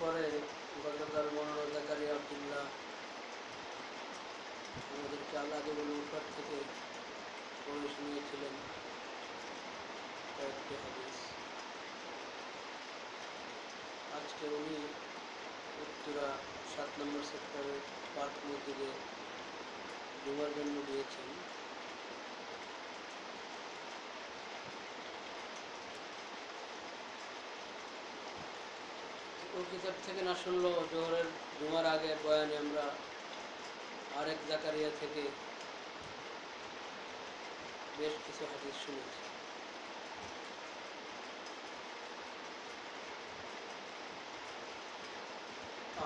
পরে গতকাল মনোর জাকারি আবদুল্লাহ আমাদেরকে আল্লাহ দেবুল উপর থেকে পড়ে নিয়েছিলেন। কয়েকটি হাদিস। আজকে উনি উত্তরা সাত নম্বর সেক্টরের পার্ক মসজিদে জুমার জন্য দিয়েছেন ও কিতাব থেকে না শুনলেও জোহরের জুমার আগে বয়ানে আমরা আরেক জাকারিয়া থেকে বেশ কিছু হাদিস শুনেছি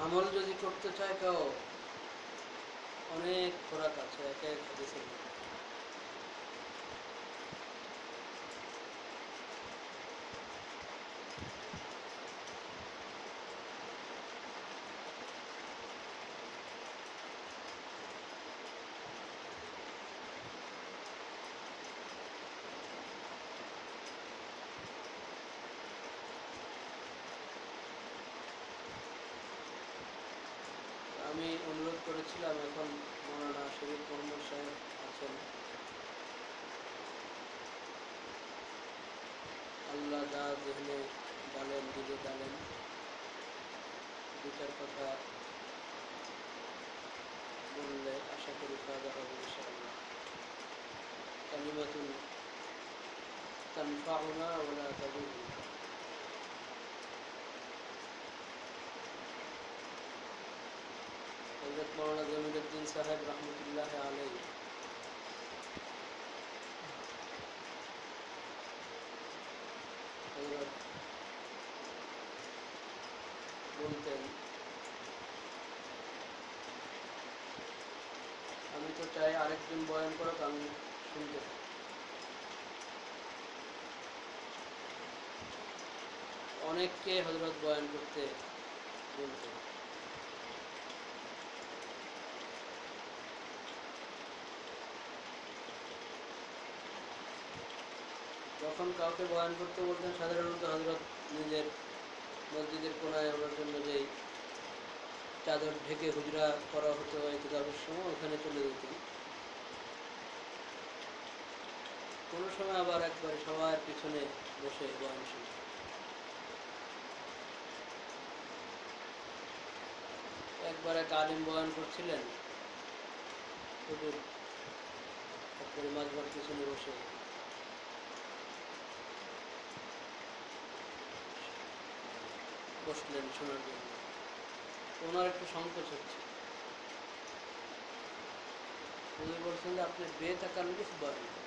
আমল যদি করতে চায় কেউ অনেক খোরাক আছে, এক এক হাদিসের মধ্যে। আমি অনুরোধ করেছিলাম এখন মৌলানা শরীফ মোহাম্মদ সাহেব আছেন। আল্লাহ যা যেখানে ডালেন দিলে ডালেন দুটার কথা বললে আশা করি ফায়দা হবে ইনশাআল্লাহ। কালিমাতুন তানফাউনা ওলা তাদুরুনা হজরত মৌলানা জমিরুদ্দিন সাহেব রহমতুল্লাহ আলাই বলতেন, আমি তো চাই আরেকজন বয়ান করো আমি শুনতে অনেককে হজরত বয়ান করতে বলতেন। যখন কাউকে বয়ান করতে বলতেন সাধারণত হজরত নিজের মসজিদের কোনায় ওনার জন্য যে চাদর ঢেকে হুজরা করা হতো ইতিকাফের সময়, ওখানে চলে যেতেন কোনো সময় আবার একবার সবার পিছনে বসে বয়ান শুনতেন। একবার এক আলিম বয়ান করছিলেন মাঝবার পিছনে বসে বসলেন শোনার জন্য। ওনার একটু সংকোচ হচ্ছে। উনি বলছেন যে, আপনি বেতাকাল্লুফ বয়ান করেন।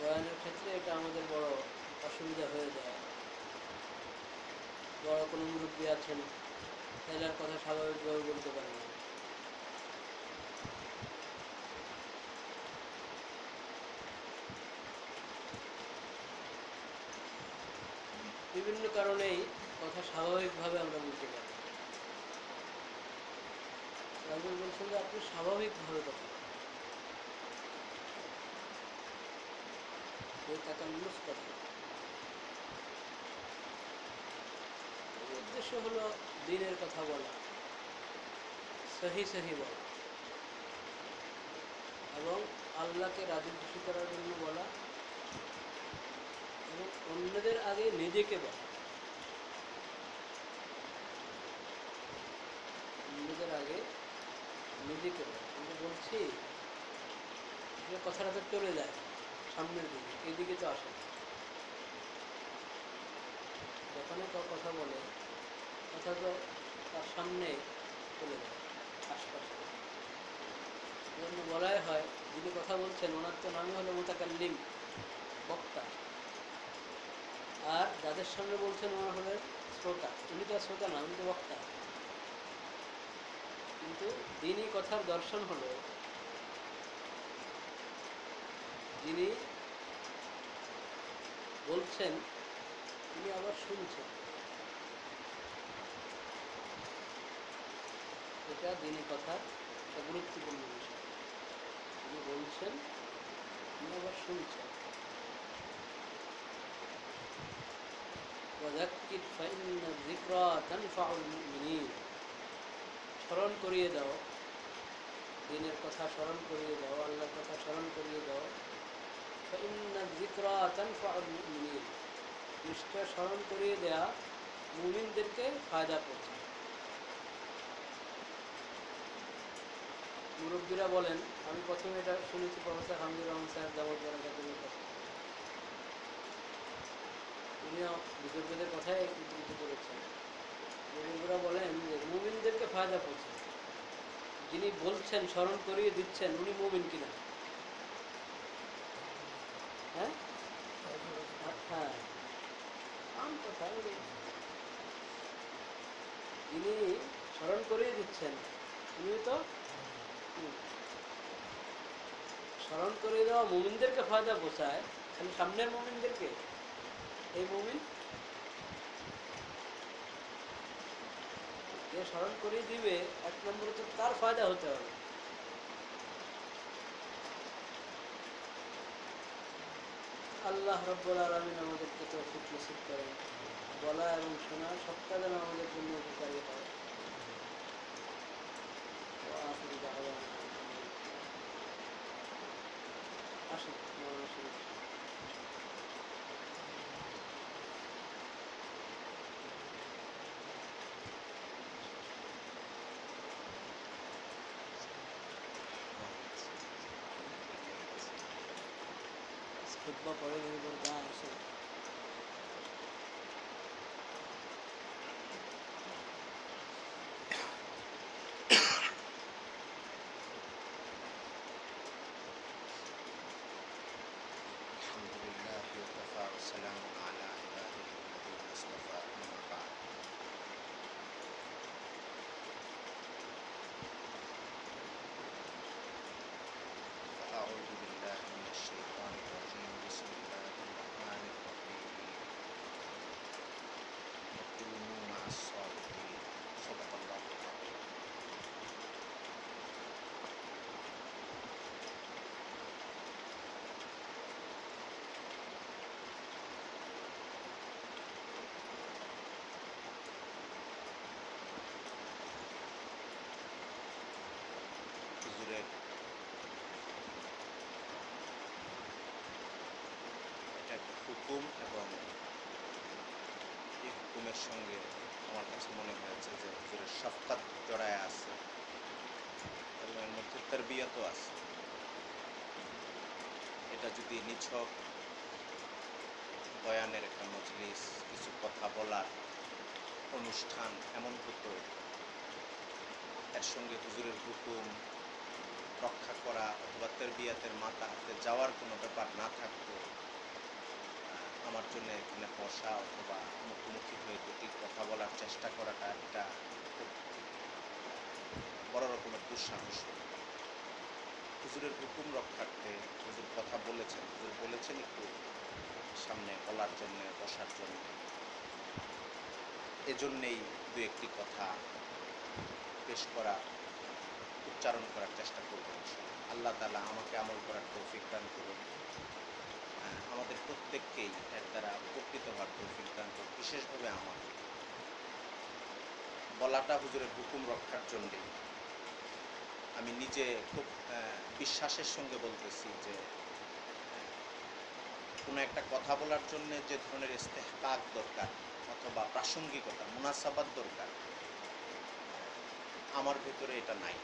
বয়ানের ক্ষেত্রে এটা আমাদের বড় অসুবিধা হয়ে যায়। বড় কোনো মুরব্বী আছেন, তাহলে আর কথা স্বাভাবিকভাবে বলতে পারে না। কারণেই কথা স্বাভাবিকভাবে আমরা বলতে পারি। রাজুল বলছেন যে আপনি স্বাভাবিকভাবে কথা। কথা উদ্দেশ্য হলো দিনের কথা বলা। সহি সহি বলা। এবং আল্লাহকে রাজি খুশি করার জন্য বলা। এবং অন্যদের আগে নিজেকে বলা অন্যদের আগে বলা আমি বলছি আসলে কথাটা তো চলে যায় সামনের দিকে এইদিকে তো আসে। যখনই কেউ কথা বলে, কথা তো তার সামনে চলে যায়, আশপাশে। এজন্য বলাই হয়, যিনি কথা বলছেন, ওনার তো নামই হলো মোতাকাল্লিম, বক্তা। আর যাদের সামনে বলছেন, ওনার হলেন শ্রোতা। উনি তো আর শ্রোতা না, উনি তো বক্তা। কিন্তু দিনই কথার দর্শন হলো যিনি বলছেন তিনি আবার শুনছেন এটা দিনই কথার একটা গুরুত্বপূর্ণ বিষয় তিনি বলছেন তিনি আবার শুনছেন وذكر فإن الذكرى تنفع المؤمنين স্মরণ করিয়ে দাও। দিনের কথা স্মরণ করিয়ে দাও, আল্লাহর কথা স্মরণ করিয়ে দাও। নিশ্চয় স্মরণ করিয়ে দেয়া মুমিনদেরকে ফায়দা করছে। মুরব্বীরা বলেন, আমি প্রথমে এটা শুনেছি, প্রফেসর হামিদুর রহমান সাহেব দামোদ্দার একাডেমির কথা। উনিও বিতর্কদের কথাই উদ্ধৃত করেছেন। বলেন যে মুমিনদেরকে ফায়দা করছে। যিনি বলছেন স্মরণ করিয়ে দিচ্ছেন উনি মুমিন কিনা? হ্যাঁ? হ্যাঁ। যিনি স্মরণ করিয়ে দিচ্ছেন উনি তো স্মরণ করিয়ে দেওয়া মুমিনদেরকে ফায়দা পৌঁছায় খালি সামনের মুমিনদেরকে? এই মুমিন যে স্মরণ করিয়ে দিবে, এক নম্বরে তো তার ফায়দা হতে হবে। আল্লাহ রব্বুল আলমিন আমাদেরকে তৌফিক নসিব করে বলা এবং শোনা সবটা যেন আমাদের জন্য উপকারী হয়। আসুন আসুন মৌলানা শরীফ। খুতবা পড়ে এই সঙ্গে আমার কাছে মনে হয়েছে যে হুজুরের শফকাত জড়ায় আছে। এবং এর মধ্যে তরবিয়তও আছে। এটা যদি নিছক, বয়ানের একটা মজলিস, কিছু কথা বলার অনুষ্ঠান এমন হতো, এর সঙ্গে হুজুরের হুকুম রক্ষা করা অথবা তেরবিয়াতের মাথা হাতে যাওয়ার কোনো ব্যাপার না থাকতো আমার জন্য এখানে বসা অথবা মুখোমুখি হয়ে দুটি কথা বলার চেষ্টা করাটা একটা বড় রকমের দুঃসাহস। হুজুরের হুকুম রক্ষার্থে হুজুর কথা বলেছেন। হুজুর বলেছেন একটু সামনে বলার জন্য, বসার জন্য। এজন্যেই দু একটি কথা পেশ করা, উচ্চারণ করার চেষ্টা করব আল্লাহ তালা আমাকে আমল করার তৌফিক দান করুন। আমাদের প্রত্যেককেই এর দ্বারা উপকৃত হওয়ার তৌফিক দান করুন, বিশেষভাবে আমাকে বলাটা হুজুরের হুকুম রক্ষার জন্যেই। আমি নিজে খুব বিশ্বাসের সঙ্গে বলতেছি যে কোনো একটা কথা বলার জন্য যে ধরনের ইস্তেহকাক দরকার অথবা প্রাসঙ্গিকতা মুনাসাবাদ দরকার, আমার ভেতরে এটা নাই।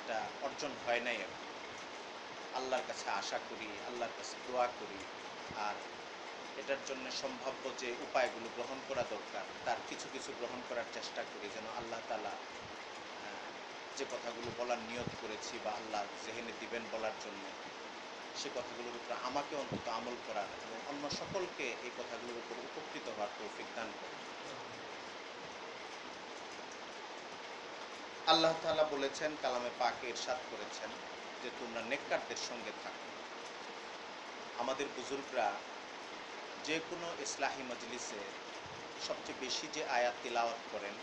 এটা অর্জন হয় নাই এখন। আল্লাহর কাছে আশা করি, আল্লাহর কাছে দোয়া করি। আর এটার জন্য সম্ভাব্য যে উপায়গুলো গ্রহণ করা দরকার, তার কিছু কিছু গ্রহণ করার চেষ্টা করি যেন আল্লাহ তালা যে কথাগুলো বলার নিয়ত করেছি বা আল্লাহ জেহেনে দিবেন বলার জন্য, সে কথাগুলোর উপর আমাকে অন্তত আমল করার এবং অন্য সকলকে এই কথাগুলোর উপর উপকৃত হওয়ার তৌফিক দান করে আল্লাহ তাআলা বলেছেন, কালামে পাকে ইরশাদ করেছেন যে তোমরা নেককারদের সঙ্গে থাকো। আমাদের বুজুর্গরা যে কোনো ইসলাহী মজলিসে সবচেয়ে বেশি যে আয়াত তিলাওয়াত করেন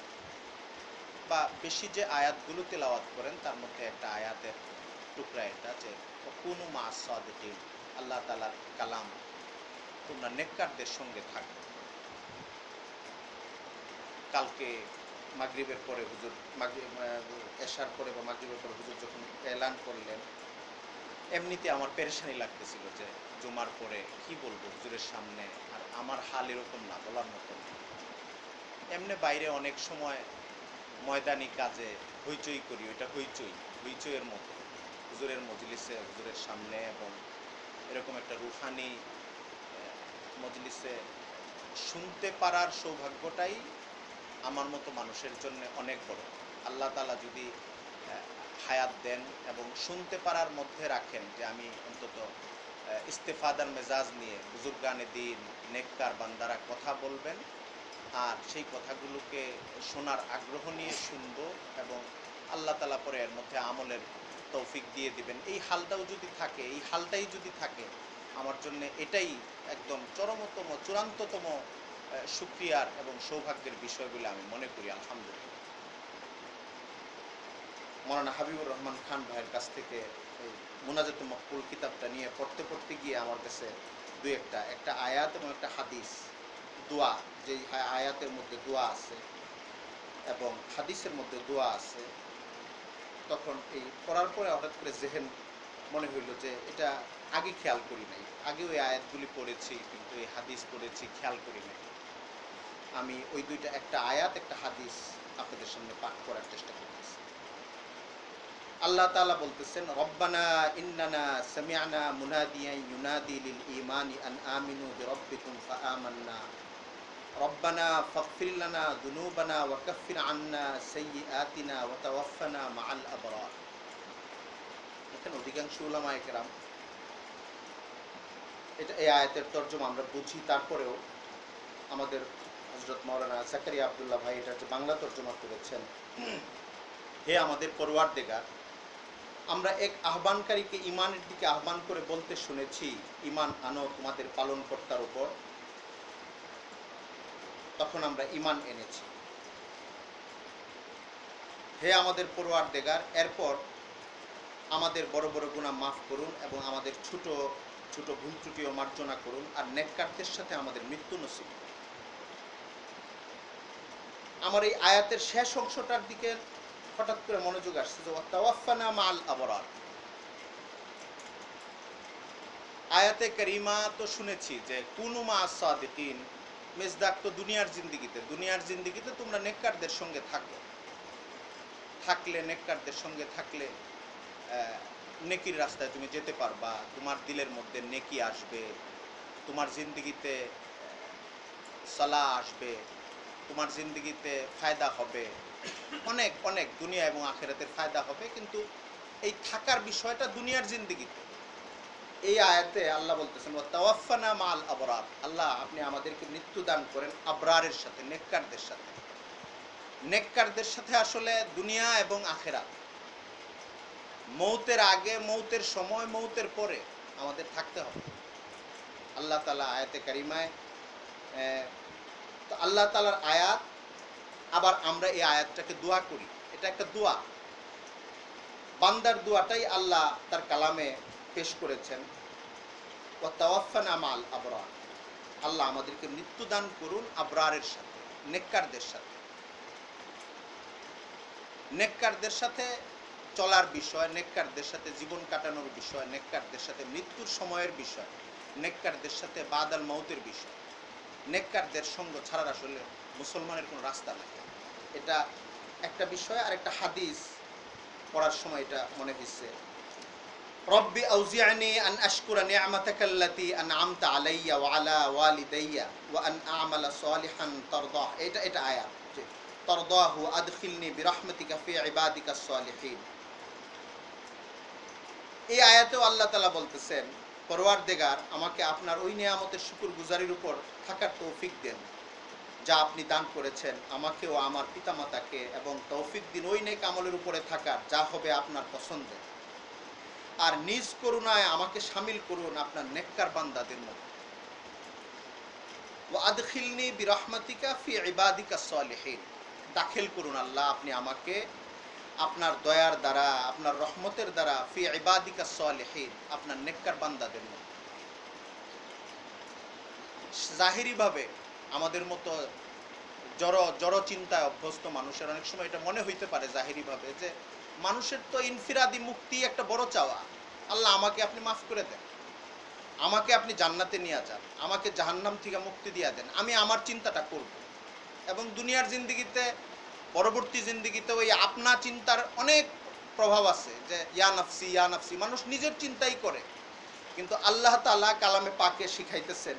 বা বেশি যে আয়াতগুলো তেলাওয়াত করেন, তার মধ্যে একটা আয়াতের টুকরা এটা যে কোনো মা সাদিকিন আল্লাহ তালার কালাম। তোমরা নেককারদের সঙ্গে থাকো। কালকে মাগরিবের পরে হুজুর এশার পরে বা মাগরিবের পরে হুজুর যখন এলান করলেন, এমনিতে আমার পেরেশানি লাগতেছিল যে জুমার পরে কি বলব হুজুরের সামনে, আর আমার হাল এরকম না বলার মতন। এমনি বাইরে অনেক সময় ময়দানি কাজে হইচই করি, ওইটা হইচই, হইচইয়ের মতো হুজুরের মজলিসে, হুজুরের সামনে এবং এরকম একটা রুহানি মজলিসে শুনতে পারার সৌভাগ্যটাই আমার মতো মানুষের জন্য অনেক বড়। আল্লাহ তালা যদি হায়াত দেন এবং শুনতে পারার মধ্যে রাখেন যে আমি অন্তত ইস্তেফাদার মেজাজ নিয়ে বুজুর্গানে দিন, নেককার বান্দারা কথা বলবেন আর সেই কথাগুলোকে শোনার আগ্রহ নিয়ে শুনব এবং আল্লাহ তালা পরে এর মধ্যে আমলের তৌফিক দিয়ে দিবেন। এই হালটাও যদি থাকে, এই হালটাই যদি থাকে, আমার জন্য এটাই একদম চরমতম, চূড়ান্ততম সুক্রিয়ার এবং সৌভাগ্যের বিষয় বলে আমি মনে করি, আলহামদুলিল্লাহ। মৌলানা হাবিবুর রহমান খান ভাইয়ের কাছ থেকে এই মুনাজাত মকবুল কিতাবটা নিয়ে পড়তে পড়তে গিয়ে আমার কাছে দুই একটা একটা আয়াত এবং একটা হাদিস, দোয়া আ- আয়াতের মধ্যে দোয়া আছে এবং হাদিসের মধ্যে দোয়া আছে, তখন এই পড়ার পরে হঠাৎ করে জেহেন মনে হইল যে এটা আগে খেয়াল করি নাই। আগে ওই আয়াতগুলি পড়েছি, কিন্তু এই হাদিস পড়েছি, খেয়াল করি নাই। আমি ওই দুইটা, একটা আয়াত, একটা হাদিস আপনাদের সামনে পাঠ করার চেষ্টা করতেছি। আল্লাহ তাআলা বলতেছেন, রব্বানা ইন্নানা সামিআনা মুনাদিয়ান ইউনাদি লিল ঈমানি আন আমিনু বিরাব্বিকুম ফাআমান্না। রব্বানা ফাগফির লানা যুনুবানা ওয়া কাফফির আন্না সাইয়্যাতিনা ওয়া তাওয়াফফানা মাআল আবরার। এখানে অধিকাংশ উলামায়ে কেরাম, এটা এই আয়াতের তর্জমা আমরা বুঝি, তারপরেও আমাদের হজরত মাওলানা জাকারিয়া আব্দুল্লাহ ভাই এটা হচ্ছে বাংলা তর্জমা করেছেন। হে আমাদের পরওয়ার দেগার আমরা এক আহ্বানকারীকে ইমানের দিকে আহ্বান করে বলতে শুনেছি ইমান আনো তোমাদের পালনকর্তার উপর। তখন আমরা ইমান এনেছি। হে আমাদের পরোয়ার দেগার এরপর আমাদের বড় বড় গুণা মাফ করুন এবং আমাদের ছোট ছোট ভুল ত্রুটিও মার্জনা করুন, আর নেককারদের সাথে আমাদের মৃত্যু নসিব করুন। আমার এই আয়াতের শেষ অংশটার দিকে হঠাৎ করে মনোযোগ আসছে যে, ওয়াত্তাওয়াফানা মাল আবরার। আয়াতে করিমা তো শুনেছি যে, কুনু মা সাদিকিন। মেজদাক তো দুনিয়ার জিন্দিগিতে। দুনিয়ার জিন্দিগিতে তোমরা নেককারদের সঙ্গে থাকো। থাকলে নেককারদের সঙ্গে থাকলে নেকির রাস্তায় তুমি যেতে পারবা। তোমার দিলের মধ্যে নেকি আসবে। তোমার জিন্দগিতে সালা আসবে। তোমার জিন্দগিতে ফায়দা হবে। অনেক অনেক দুনিয়া এবং আখেরাতের ফায়দা হবে, কিন্তু এই থাকার বিষয়টা দুনিয়ার জিন্দগিতে। এই আয়াতে আল্লাহ বলতেছেন, "ওয়া তাওয়াফানা মাল আবরার। আল্লাহ, আপনি আমাদেরকে মৃত্যু দান করেন আবরারের সাথে, নেককারদের সাথে। নেককারদের সাথে আসলে দুনিয়া এবং আখেরাত। মৌতের আগে, মৌতের সময়, মৌতের পরে আমাদের থাকতে হবে। আল্লাহ তালা আয়াতে কারিমায় তো আল্লাহ তালার আয়াত, আবার আমরা এই আয়াতটাকে দোয়া করি। এটা একটা দোয়া। বান্দার দোয়াটাই আল্লাহ তার কালামে পেশ করেছেন। ও তাওয়াফান আমাল আবরার। আল্লাহ আমাদেরকে মৃত্যু দান করুন আবরারের সাথে, নেককারদের সাথে। নেককারদের সাথে চলার বিষয়, নেককারদের সাথে জীবন কাটানোর বিষয়, নেককারদের সাথে মৃত্যুর সময়ের বিষয়, নেককারদের সাথে বাদাল মৌতের বিষয়। নেককারদের সঙ্গ ছাড়ার আসলে মুসলমানের কোনো রাস্তা নাই। এটা একটা বিষয় আর একটা হাদিস পড়ার সময় এটা মনে হচ্ছে রব্বি আউজিআনি আন আশকুরা নি'মাতাকা আল্লাতী আন'আমতা আলাইয়া ওয়া আলা ওয়ালিদাইয়া ওয়া আন আ'মালা এটা এটা আদখিলনি ফি এই আয়াতেও আল্লাহ তাআলা বলতেছেন পরওয়ারদেগার আমাকে আপনার ওই নিয়ামতের শুকুর গুজারির উপর থাকার তৌফিক দেন, যা আপনি দান করেছেন আমাকে ও আমার পিতামাতাকে, এবং তৌফিক দিন ওই নেক আমলের উপরে থাকার, যা হবে আপনার পছন্দের। আর নিজ করুণায় আমাকে সামিল করুন আপনার নেককার বান্দাদের মধ্যে। ও আদখিলনি বিরহমাতিকা ফি ইবাদিকা সালিহিন। দাখিল করুন আল্লাহ, আপনি আমাকে আপনার দয়ার দ্বারা, আপনার রহমতের দ্বারা, ফি ইবাদিকা সালিহিন, আপনার নেককার বান্দাদের মধ্যে। জাহিরিভাবে আমাদের মতো জড় জড় চিন্তায় অভ্যস্ত মানুষের অনেক সময় এটা মনে হইতে পারে জাহিরিভাবে যে মানুষের তো ইনফিরাদি মুক্তি একটা বড় চাওয়া। আল্লাহ আমাকে আপনি মাফ করে দেন। আমাকে আপনি জান্নাতে নিয়ে যান। আমাকে জাহান্নাম থেকে মুক্তি দিয়ে দেন। আমি আমার চিন্তাটা করব। এবং দুনিয়ার জিন্দগিতে পরবর্তী জিন্দগিতে ওই আপনা চিন্তার অনেক প্রভাব আছে যে, ইয়া নাফসি ইয়া নাফসি, মানুষ নিজের চিন্তাই করে। কিন্তু আল্লাহ তাআলা কালামে পাকে শিখাইতেছেন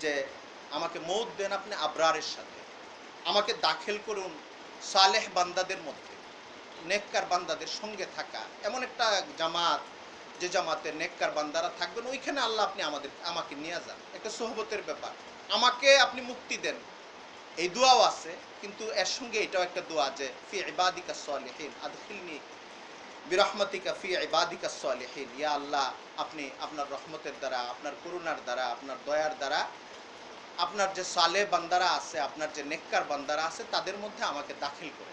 যে, আমাকে মৌত দেন আপনি আবরারের সাথে। আমাকে দাখিল করুন সালেহ বান্দাদের মধ্যে, নেককার বান্দাদের সঙ্গে থাকা। এমন একটা জামাত, যে জামাতে নেককার বান্দারা থাকবেন, ওইখানে আল্লাহ আপনি আমাদের, আমাকে নিয়ে যান। একটা সোহবতের ব্যাপার। আমাকে আপনি মুক্তি দেন। এই দোয়াও আছে, কিন্তু এর সঙ্গে এটাও একটা দোয়া যে, ফি ইবাদিকা সালিহিন, আদখিলনি বিরহমাতিকা ফি ইবাদিকা সালিহিন। ইয়া আল্লাহ, আপনি আপনার রহমতের দ্বারা, আপনার করুণার দ্বারা, আপনার দয়ার দ্বারা, আপনার যে সালে বান্দারা আছে, আপনার যে নেককার বান্দারা আছে, তাদের মধ্যে আমাকে দাখিল করে।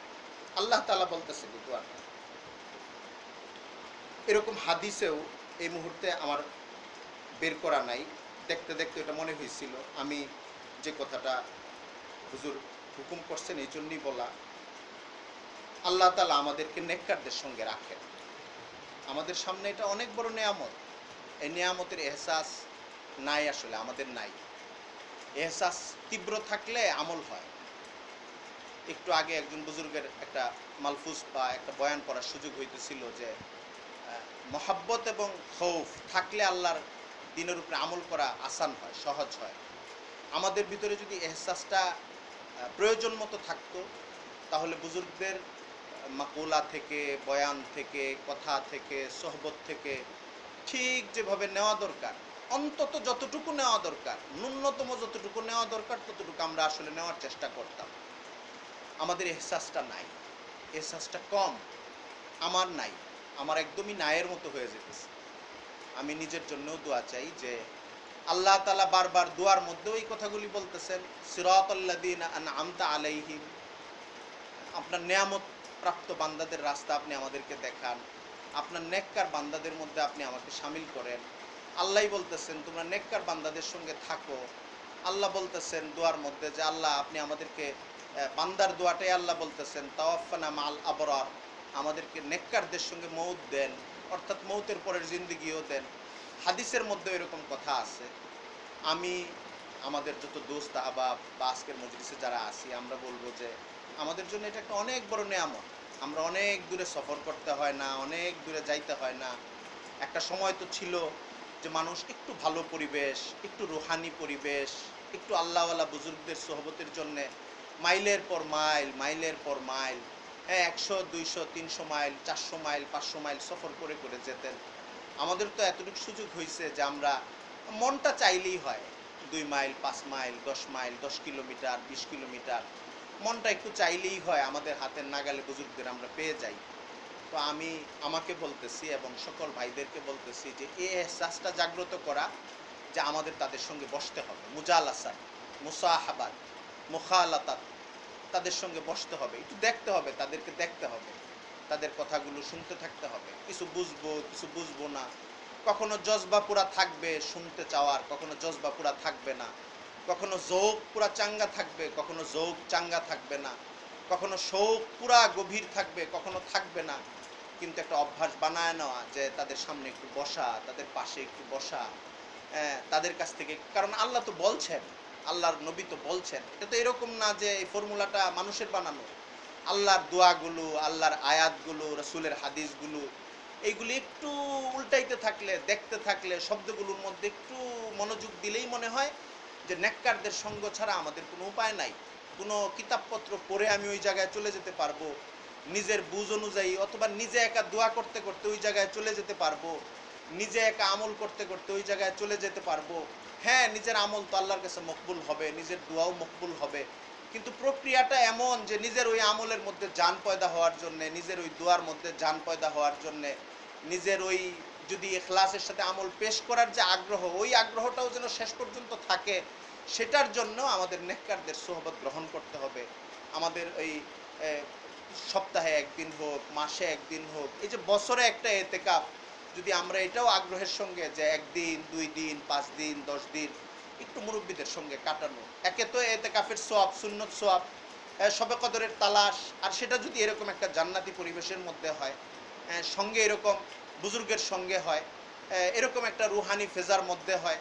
আল্লাহ তালা বলতেছে দোয়াটা এরকম হাদিসেও এই মুহূর্তে আমার বের করা নাই। দেখতে দেখতে এটা মনে হয়েছিল, আমি যে কথাটা হুজুর, হুকুম করছেন, এই জন্যই বলা। আল্লাহ তালা আমাদেরকে নেককারদের সঙ্গে রাখেন। আমাদের সামনে এটা অনেক বড় নেয়ামত। এই নেয়ামতের এহসাস নাই আসলে, আমাদের নাই। এহসাস তীব্র থাকলে আমল হয়। একটু আগে একজন বুজুর্গের একটা মালফুজ বা একটা বয়ান করার সুযোগ হইতেছিল যে মহাব্বত এবং খৌফ থাকলে আল্লাহর দিনের উপরে আমল করা আসান হয়, সহজ হয়। আমাদের ভিতরে যদি এহসাসটা প্রয়োজন মতো থাকতো, তাহলে বুজুর্গদের মাকুলা থেকে, বয়ান থেকে, কথা থেকে, সহবত থেকে ঠিক যেভাবে নেওয়া দরকার, অন্তত যতটুকু নেওয়া দরকার, ন্যূনতম যতটুকু নেওয়া দরকার, ততটুকু আমরা আসলে নেওয়ার চেষ্টা করতাম। আমাদের এহসাসটা নাই, এহসাসটা কম, আমার নাই, আমার একদমই নায়ের মতো হয়ে যেতেছে। আমি নিজের জন্যও দোয়া চাই যে আল্লাহ তালা বারবার দুয়ার মধ্যে ওই কথাগুলি বলতেছেন সিরাতাল্লাদিন আমতা আলাইহিম। আপনার নেয়ামত প্রাপ্ত বান্দাদের রাস্তা আপনি আমাদেরকে দেখান, আপনার নেককার বান্দাদের মধ্যে আপনি আমাকে সামিল করেন। আল্লাহই বলতেছেন, তোমরা নেককার বান্দাদের সঙ্গে থাকো। আল্লাহ বলতেছেন দোয়ার মধ্যে যে, আল্লাহ, আপনি আমাদেরকে বান্দার দোয়াটাই আল্লাহ বলতেছেন তাওয়াফানা মাল আবরার। আমাদেরকে নেককারদের সঙ্গে মৌত দেন, অর্থাৎ মৌতের পরের জিন্দিগিও দেন। হাদিসের মধ্যে এরকম কথা আছে। আমি, আমাদের যত দোস্ত আবাব বা আজকের মজলিসে যারা আছি, আমরা বলব যে আমাদের জন্য এটা একটা অনেক বড় নেয়ামত। আমরা অনেক দূরে সফর করতে হয় না, অনেক দূরে যাইতে হয় না। একটা সময় তো ছিল যে মানুষ একটু ভালো পরিবেশ, একটু রুহানি পরিবেশ, একটু আল্লাহওয়ালা বুজুর্গদের সহবতের জন্যে মাইলের পর মাইল, মাইলের পর মাইল হ্যাঁ একশো, দুইশো, তিনশো মাইল, চারশো মাইল, পাঁচশো মাইল সফর করে করে যেতেন। আমাদের তো এতটুকু সুযোগ হয়েছে যে আমরা মনটা চাইলেই হয়। দুই মাইল, পাঁচ মাইল, দশ মাইল, দশ কিলোমিটার, বিশ কিলোমিটার। মনটা একটু চাইলেই হয়, আমাদের হাতের নাগালে বুজুর্গদের আমরা পেয়ে যাই। তো আমি আমাকে বলতেছি এবং সকল ভাইদেরকে বলতেছি যে, এই এহসাসটা জাগ্রত করা যে আমাদের তাদের সঙ্গে বসতে হবে। মুজালাসাত মুসাহাবাদ মুখালাতাত তাদের সঙ্গে বসতে হবে। একটু দেখতে হবে, তাদেরকে দেখতে হবে। তাদের কথাগুলো শুনতে থাকতে হবে। কিছু বুঝব কিছু বুঝব না। কখনো জজবা পুরা থাকবে শুনতে চাওয়ার কখনো জজবা পুরা থাকবে না। কখনো যৌক পুরা চাঙ্গা থাকবে কখনো যৌক চাঙ্গা থাকবে না। কখনো শোক পুরা গভীর থাকবে কখনো থাকবে না। কিন্তু একটা অভ্যাস বানায় নেওয়া যে তাদের সামনে একটু বসা তাদের পাশে একটু বসা হ্যাঁ, তাদের কাছ থেকে কারণ আল্লাহ তো বলছেন আল্লাহর নবী তো বলছেন। এটা তো এরকম না যে এই ফর্মুলাটা মানুষের বানানো। আল্লাহর দোয়াগুলো, আল্লাহর আয়াতগুলো, রসুলের হাদিসগুলো এইগুলি একটু উল্টাইতে থাকলে, দেখতে থাকলে, শব্দগুলোর মধ্যে একটু মনোযোগ দিলেই মনে হয় যে নেককারদের সঙ্গ ছাড়া আমাদের কোনো উপায় নাই। কোনো কিতাবপত্র পড়ে আমি ওই জায়গায় চলে যেতে পারব, নিজের বুঝ অনুযায়ী অথবা নিজে একা দোয়া করতে করতে ওই জায়গায় চলে যেতে পারব, নিজে একা আমল করতে করতে ওই জায়গায় চলে যেতে পারব। হ্যাঁ নিজের আমল তো আল্লাহর কাছে মকবুল হবে, নিজের দোয়াও মকবুল হবে কিন্তু প্রক্রিয়াটা এমন যে নিজের ওই আমলের মধ্যে যান পয়দা হওয়ার জন্য, নিজের ওই দোয়ার মধ্যে যান পয়দা হওয়ার জন্য, নিজের ওই যদি এখলাসের সাথে আমল পেশ করার যে আগ্রহ, ওই আগ্রহটাও যেন শেষ পর্যন্ত থাকে, সেটার জন্য আমাদের নেককারদের সোহবত গ্রহণ করতে হবে। আমাদের ওই সপ্তাহে একদিন হোক, মাসে একদিন হোক, এই যে বছরে একটা এতেকাপ যদি আমরা এটাও আগ্রহের সঙ্গে যে একদিন, দুই দিন, পাঁচ দিন, দশ দিন একটু মুরব্বীদের সঙ্গে কাটানো। একে তো এতে কাফের সোয়াব, সুন্নত সোয়াব শবে কদরের তালাশ, আর সেটা যদি এরকম একটা জান্নাতি পরিবেশের মধ্যে হয় সঙ্গে এরকম বুজুর্গের সঙ্গে হয় এরকম একটা রুহানি ফেজার মধ্যে হয়,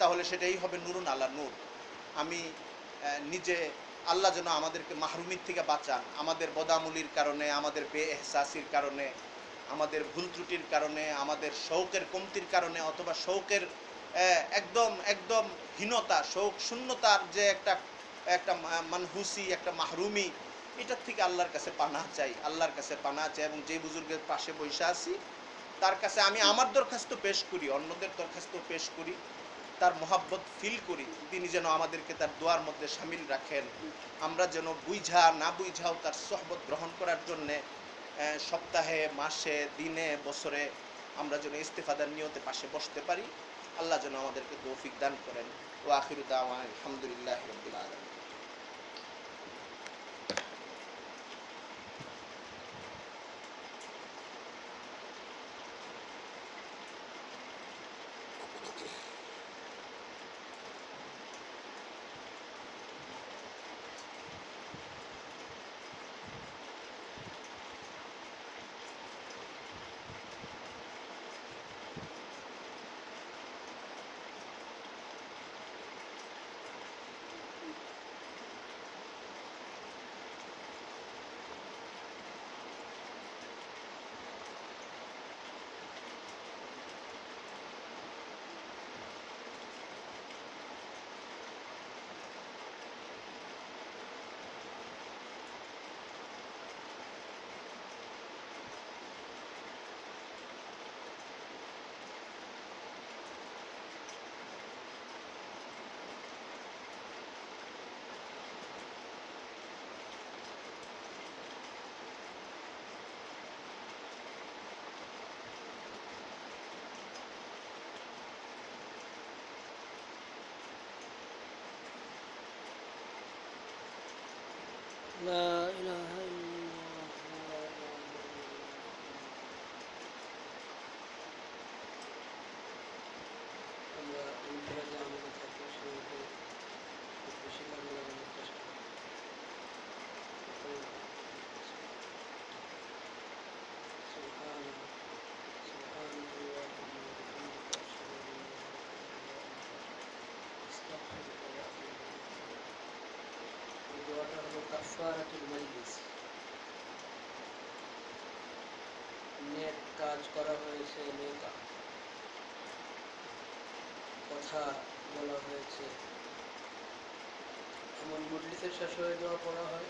তাহলে সেটাই হবে নুরুন আল্লাহ নূর। আমি নিজে আল্লাহ যেন আমাদেরকে মাহরুমির থেকে বাঁচান। আমাদের বদামুলির কারণে, আমাদের বে এহসাসির কারণে, আমাদের ভুল ত্রুটির কারণে, আমাদের শৌকের কমতির কারণে, অথবা শৌকের একদম একদম হীনতা, শৌক, শূন্যতার যে একটা একটা মানহুসি, একটা মাহরুমি, এটার থেকে আল্লাহর কাছে পানা চাই, আল্লাহর কাছে পানা চাই এবং যে বুজুর্গের পাশে বসে আছি, তার কাছে আমি আমার দরখাস্ত পেশ করি, অন্যদের দরখাস্ত পেশ করি, তার মোহাব্বত ফিল করি, তিনি যেন আমাদেরকে তার দোয়ার মধ্যে সামিল রাখেন। আমরা যেন বুঝা না বুঝাও তার সহবত গ্রহণ করার জন্যে সপ্তাহে, মাসে, দিনে, বছরে আমরা যেন ইস্তেফাদার নিয়তে পাশে বসতে পারি। আল্লাহ যেন আমাদেরকে তৌফিক দান করেন। ও আখির দাওয়ান আলহামদুলিল্লাহ রবিল আলম لا করা হয়েছে নেক কথা বলা হয়েছে। এমন মজলিসের হয়ে দোয়া পড়া হয়।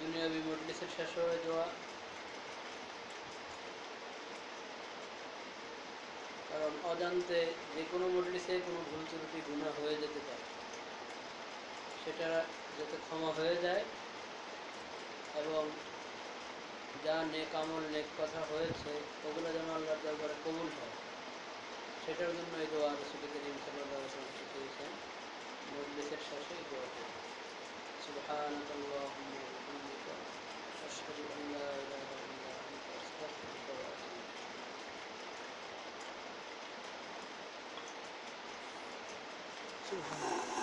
দুনিয়াবি মজলিসের হয়ে দোয়া। কারণ অজান্তে যে কোনো মজলিসে কোনো ভুল ত্রুটি গুণা হয়ে যেতে পারে। সেটা যাতে ক্ষমা হয়ে যায় এবং যা নেক আমল নেক কথা হয়েছে ওগুলো যেন আল্লাহর দরবারে কবুল হয় সেটার জন্য এই দোয়া রসুল করিম সাল্লাহ শিখিয়েছেন মজলিসের শেষে এই দোয়া করুন سبحانك اللهم وبحمدك أشهد أن لا إله إلا أنت أستغفرك وأتوب إليك سبحانك